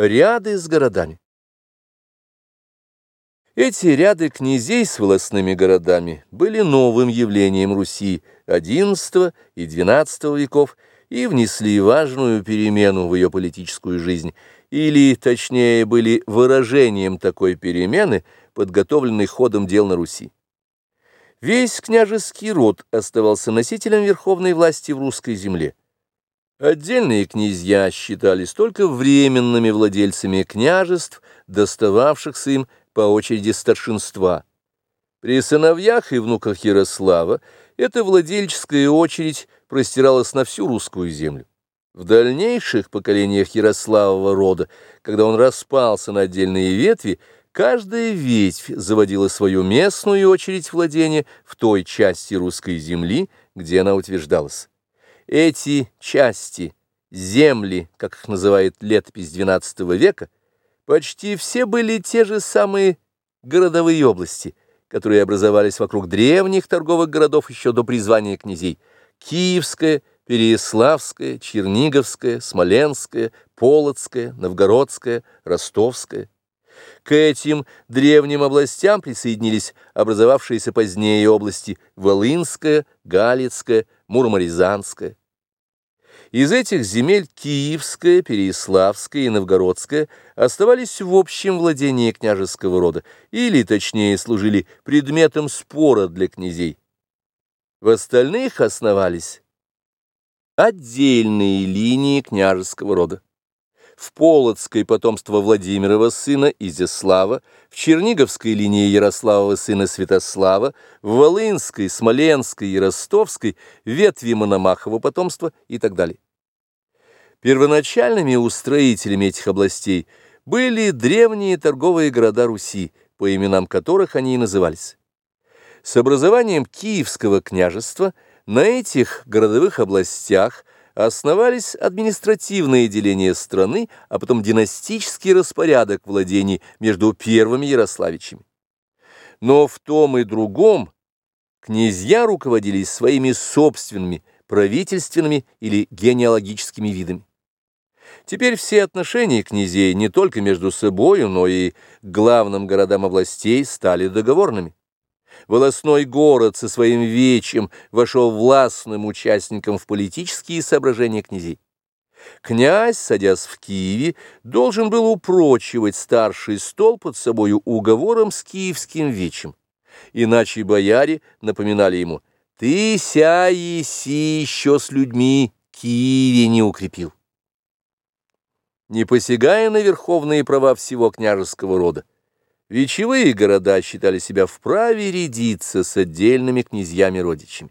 Ряды с городами. Эти ряды князей с волосными городами были новым явлением Руси XI и XII веков и внесли важную перемену в ее политическую жизнь, или, точнее, были выражением такой перемены, подготовленной ходом дел на Руси. Весь княжеский род оставался носителем верховной власти в русской земле. Отдельные князья считались только временными владельцами княжеств, достававшихся им по очереди старшинства. При сыновьях и внуках Ярослава эта владельческая очередь простиралась на всю русскую землю. В дальнейших поколениях Ярославова рода, когда он распался на отдельные ветви, каждая ветвь заводила свою местную очередь владения в той части русской земли, где она утверждалась. Эти части, земли, как их называет летопись XII века, почти все были те же самые городовые области, которые образовались вокруг древних торговых городов еще до призвания князей. Киевская, Переяславская, Черниговская, Смоленская, Полоцкая, Новгородская, Ростовская. К этим древним областям присоединились образовавшиеся позднее области Волынская, Галицкая, Мурморезанская. Из этих земель Киевская, Переяславская и Новгородская оставались в общем владении княжеского рода, или, точнее, служили предметом спора для князей. В остальных основались отдельные линии княжеского рода. В Полоцкой потомство Владимирова сына Изяслава, в Черниговской линии Ярославова сына Святослава, в Волынской, Смоленской и Ростовской ветви Мономахова потомства и так далее. Первоначальными устроителями этих областей были древние торговые города Руси, по именам которых они и назывались. С образованием Киевского княжества на этих городовых областях – основались административные деления страны, а потом династический распорядок владений между первыми Ярославичами. Но в том и другом князья руководились своими собственными правительственными или генеалогическими видами. Теперь все отношения князей не только между собою, но и главным городам областей стали договорными волосной город со своим вечем вошел властным участником в политические соображения князей. Князь, садясь в Киеве, должен был упрочивать старший стол под собою уговором с киевским вечем. Иначе бояре напоминали ему «Ты ся еси еще с людьми Киеве не укрепил». Не посягая на верховные права всего княжеского рода, Вечевые города считали себя вправе рядиться с отдельными князьями-родичами.